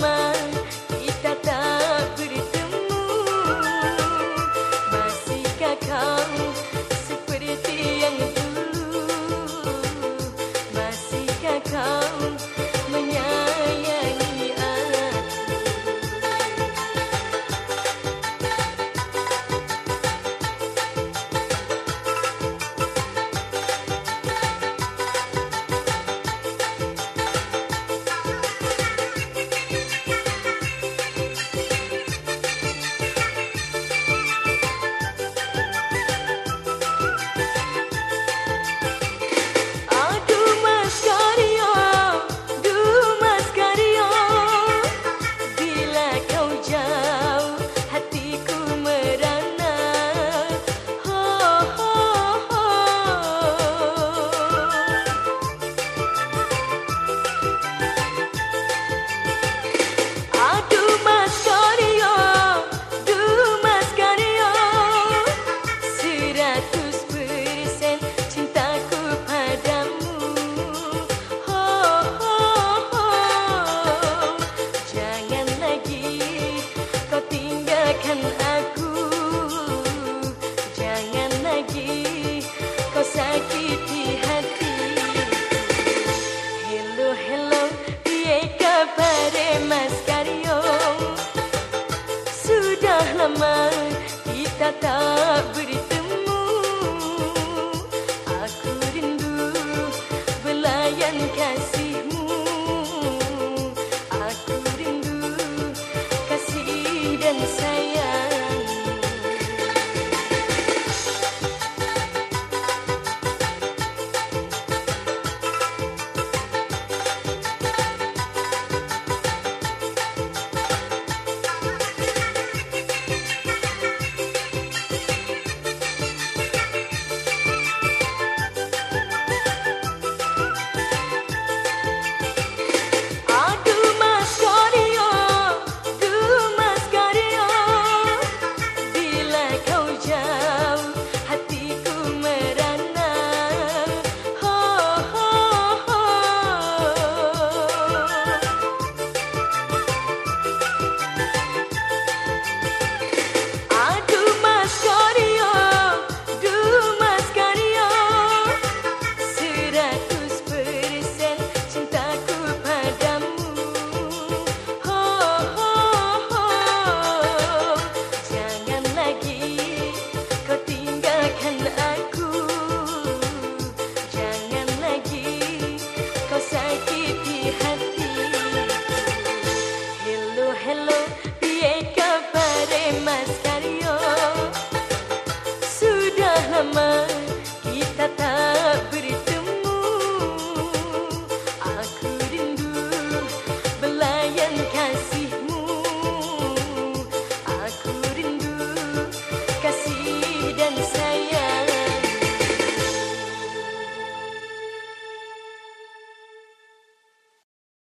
man. परे मैं